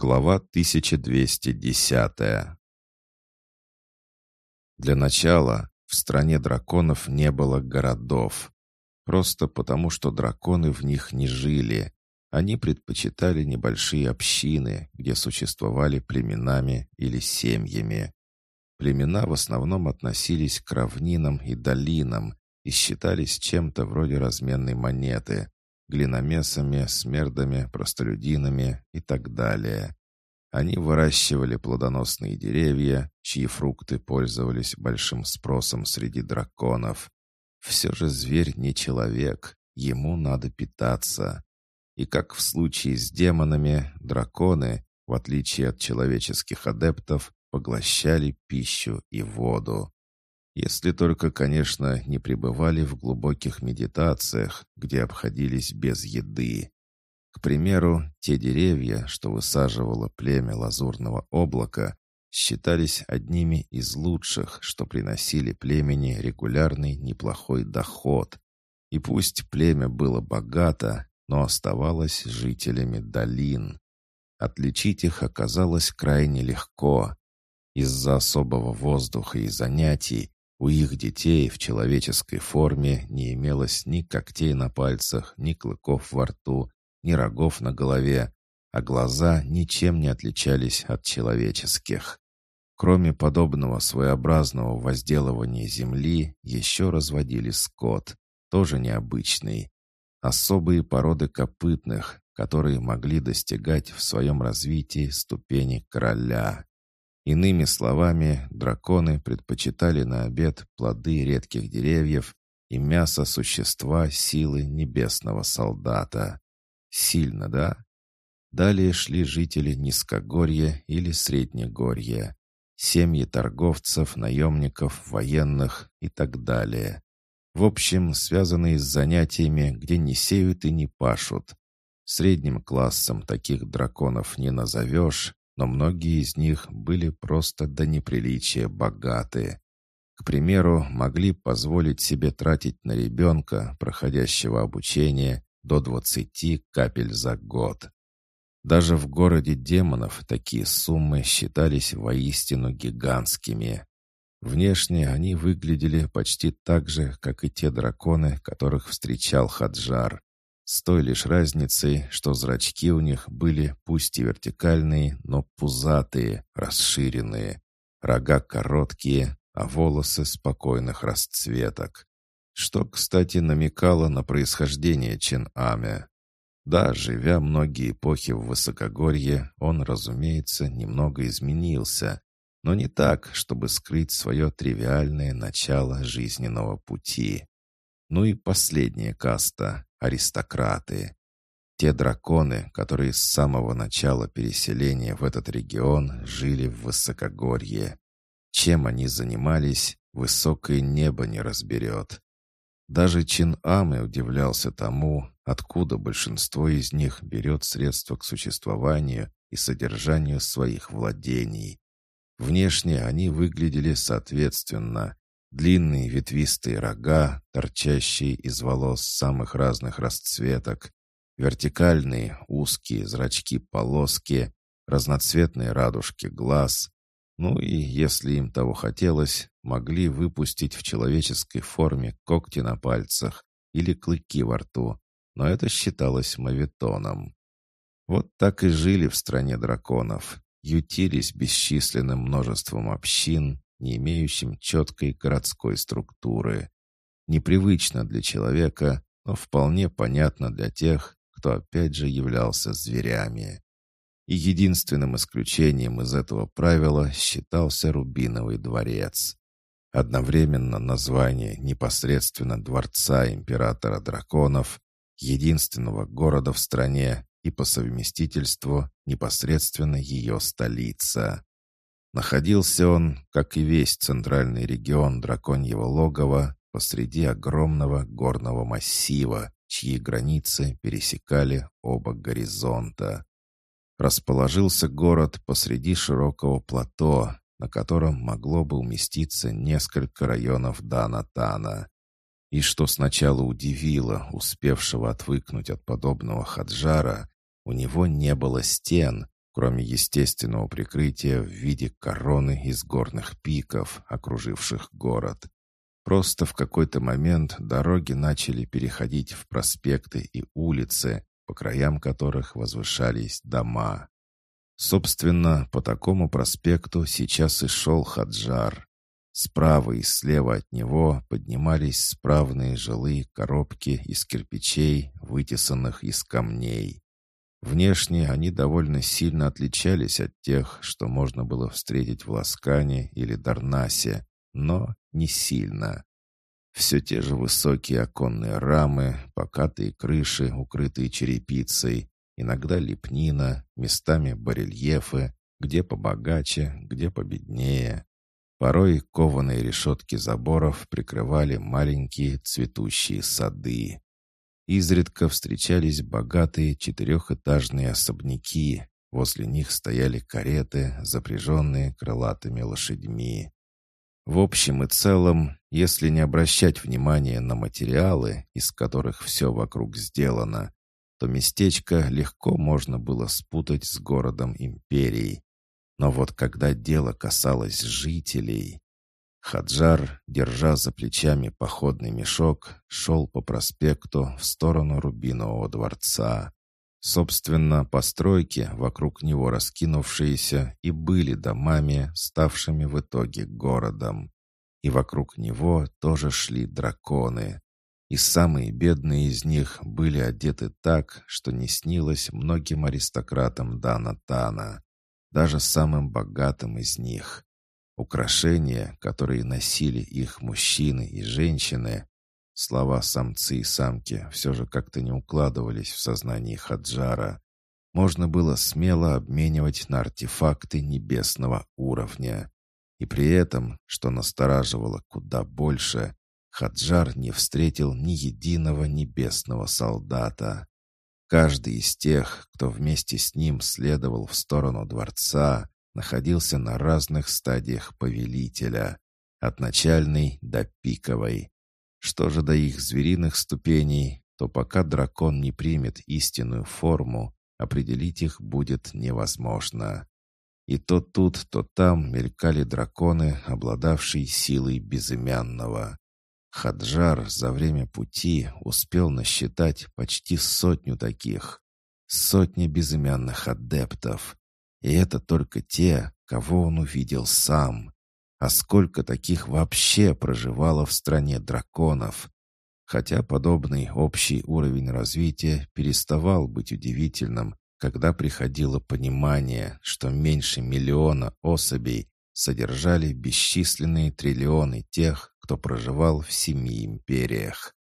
Глава 1210 Для начала в стране драконов не было городов. Просто потому, что драконы в них не жили. Они предпочитали небольшие общины, где существовали племенами или семьями. Племена в основном относились к равнинам и долинам и считались чем-то вроде разменной монеты, глиномесами, смердами, простолюдинами и так далее. Они выращивали плодоносные деревья, чьи фрукты пользовались большим спросом среди драконов. Все же зверь не человек, ему надо питаться. И как в случае с демонами, драконы, в отличие от человеческих адептов, поглощали пищу и воду. Если только, конечно, не пребывали в глубоких медитациях, где обходились без еды. К примеру, те деревья, что высаживало племя лазурного облака, считались одними из лучших, что приносили племени регулярный неплохой доход. И пусть племя было богато, но оставалось жителями долин. Отличить их оказалось крайне легко. Из-за особого воздуха и занятий у их детей в человеческой форме не имелось ни когтей на пальцах, ни клыков во рту, ни рогов на голове, а глаза ничем не отличались от человеческих. Кроме подобного своеобразного возделывания земли, еще разводили скот, тоже необычный. Особые породы копытных, которые могли достигать в своем развитии ступени короля. Иными словами, драконы предпочитали на обед плоды редких деревьев и мясо существа силы небесного солдата. Сильно, да? Далее шли жители Низкогорья или Среднегорья, семьи торговцев, наемников, военных и так далее. В общем, связанные с занятиями, где не сеют и не пашут. Средним классом таких драконов не назовешь, но многие из них были просто до неприличия богаты. К примеру, могли позволить себе тратить на ребенка, проходящего обучение, до 20 капель за год. Даже в городе демонов такие суммы считались воистину гигантскими. Внешне они выглядели почти так же, как и те драконы, которых встречал Хаджар. С той лишь разницей, что зрачки у них были пусть и вертикальные, но пузатые, расширенные, рога короткие, а волосы спокойных расцветок. Что, кстати, намекало на происхождение Чен-Аме. Да, живя многие эпохи в Высокогорье, он, разумеется, немного изменился, но не так, чтобы скрыть свое тривиальное начало жизненного пути. Ну и последняя каста — аристократы. Те драконы, которые с самого начала переселения в этот регион жили в высокогорье. Чем они занимались, высокое небо не разберет. Даже Чин Амы удивлялся тому, откуда большинство из них берет средства к существованию и содержанию своих владений. Внешне они выглядели соответственно, Длинные ветвистые рога, торчащие из волос самых разных расцветок, вертикальные узкие зрачки-полоски, разноцветные радужки глаз. Ну и, если им того хотелось, могли выпустить в человеческой форме когти на пальцах или клыки во рту, но это считалось мавитоном. Вот так и жили в стране драконов, ютились бесчисленным множеством общин, не имеющим четкой городской структуры. Непривычно для человека, но вполне понятно для тех, кто опять же являлся зверями. И единственным исключением из этого правила считался Рубиновый дворец. Одновременно название непосредственно дворца императора драконов, единственного города в стране и по совместительству непосредственно ее столица. Находился он, как и весь центральный регион драконьего логова, посреди огромного горного массива, чьи границы пересекали оба горизонта. Расположился город посреди широкого плато, на котором могло бы уместиться несколько районов Дана-Тана. И что сначала удивило успевшего отвыкнуть от подобного хаджара, у него не было стен, кроме естественного прикрытия в виде короны из горных пиков, окруживших город. Просто в какой-то момент дороги начали переходить в проспекты и улицы, по краям которых возвышались дома. Собственно, по такому проспекту сейчас и шел Хаджар. Справа и слева от него поднимались справные жилые коробки из кирпичей, вытесанных из камней. Внешне они довольно сильно отличались от тех, что можно было встретить в Ласкане или Дарнасе, но не сильно. Все те же высокие оконные рамы, покатые крыши, укрытые черепицей, иногда лепнина, местами барельефы, где побогаче, где победнее. Порой кованые решетки заборов прикрывали маленькие цветущие сады. Изредка встречались богатые четырехэтажные особняки. Возле них стояли кареты, запряженные крылатыми лошадьми. В общем и целом, если не обращать внимания на материалы, из которых все вокруг сделано, то местечко легко можно было спутать с городом империи. Но вот когда дело касалось жителей... Хаджар, держа за плечами походный мешок, шел по проспекту в сторону Рубинового дворца. Собственно, постройки, вокруг него раскинувшиеся, и были домами, ставшими в итоге городом. И вокруг него тоже шли драконы. И самые бедные из них были одеты так, что не снилось многим аристократам Дана Тана даже самым богатым из них. Украшения, которые носили их мужчины и женщины, слова самцы и самки все же как-то не укладывались в сознании Хаджара, можно было смело обменивать на артефакты небесного уровня. И при этом, что настораживало куда больше, Хаджар не встретил ни единого небесного солдата. Каждый из тех, кто вместе с ним следовал в сторону дворца, находился на разных стадиях повелителя, от начальной до пиковой. Что же до их звериных ступеней, то пока дракон не примет истинную форму, определить их будет невозможно. И то тут, то там мелькали драконы, обладавшие силой безымянного. Хаджар за время пути успел насчитать почти сотню таких. Сотни безымянных адептов. И это только те, кого он увидел сам. А сколько таких вообще проживало в стране драконов? Хотя подобный общий уровень развития переставал быть удивительным, когда приходило понимание, что меньше миллиона особей содержали бесчисленные триллионы тех, кто проживал в семи империях.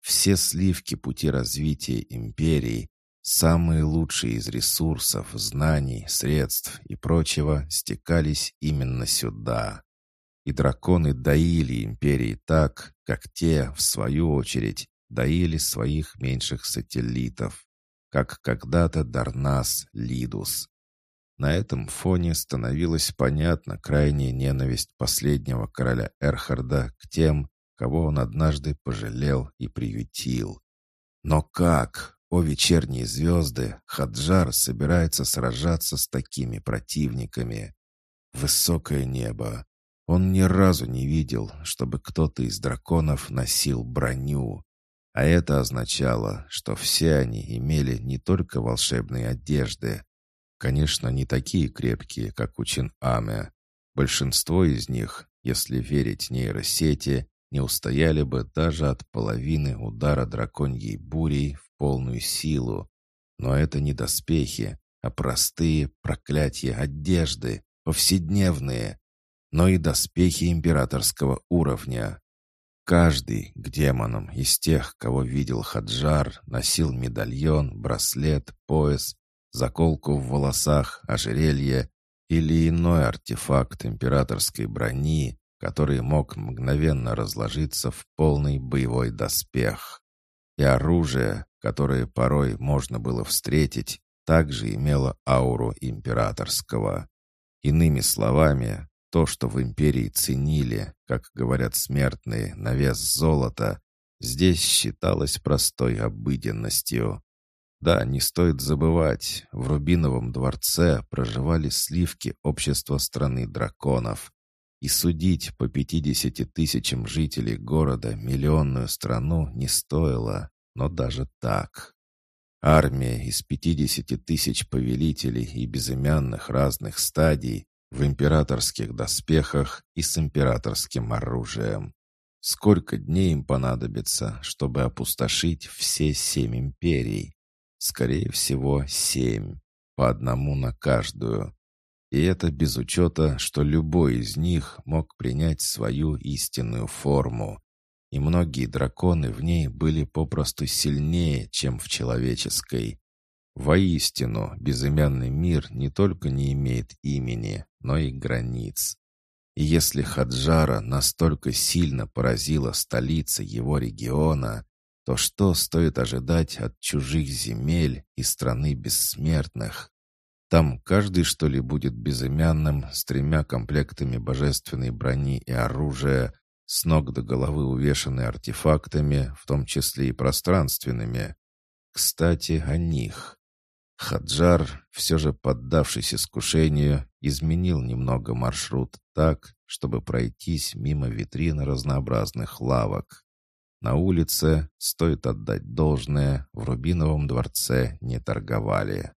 Все сливки пути развития империи, самые лучшие из ресурсов, знаний, средств и прочего стекались именно сюда. И драконы доили империи так, как те, в свою очередь, доили своих меньших сателлитов, как когда-то Дарнас Лидус. На этом фоне становилась понятна крайняя ненависть последнего короля Эрхарда к тем, кого он однажды пожалел и приютил. Но как, о вечерние звезды, Хаджар собирается сражаться с такими противниками? Высокое небо. Он ни разу не видел, чтобы кто-то из драконов носил броню. А это означало, что все они имели не только волшебные одежды, Конечно, не такие крепкие, как у Чин-Аме. Большинство из них, если верить нейросети, не устояли бы даже от половины удара драконьей бурей в полную силу. Но это не доспехи, а простые проклятия одежды, повседневные, но и доспехи императорского уровня. Каждый к демонам из тех, кого видел Хаджар, носил медальон, браслет, пояс заколку в волосах, ожерелье или иной артефакт императорской брони, который мог мгновенно разложиться в полный боевой доспех. И оружие, которое порой можно было встретить, также имело ауру императорского. Иными словами, то, что в империи ценили, как говорят смертные, на вес золота, здесь считалось простой обыденностью. Да, не стоит забывать, в Рубиновом дворце проживали сливки общества страны драконов. И судить по 50 тысячам жителей города миллионную страну не стоило, но даже так. Армия из 50 тысяч повелителей и безымянных разных стадий в императорских доспехах и с императорским оружием. Сколько дней им понадобится, чтобы опустошить все семь империй? Скорее всего, семь, по одному на каждую. И это без учета, что любой из них мог принять свою истинную форму. И многие драконы в ней были попросту сильнее, чем в человеческой. Воистину, безымянный мир не только не имеет имени, но и границ. И если Хаджара настолько сильно поразила столица его региона, то что стоит ожидать от чужих земель и страны бессмертных? Там каждый, что ли, будет безымянным, с тремя комплектами божественной брони и оружия, с ног до головы увешанный артефактами, в том числе и пространственными. Кстати, о них. Хаджар, все же поддавшись искушению, изменил немного маршрут так, чтобы пройтись мимо витрин разнообразных лавок. На улице, стоит отдать должное, в Рубиновом дворце не торговали.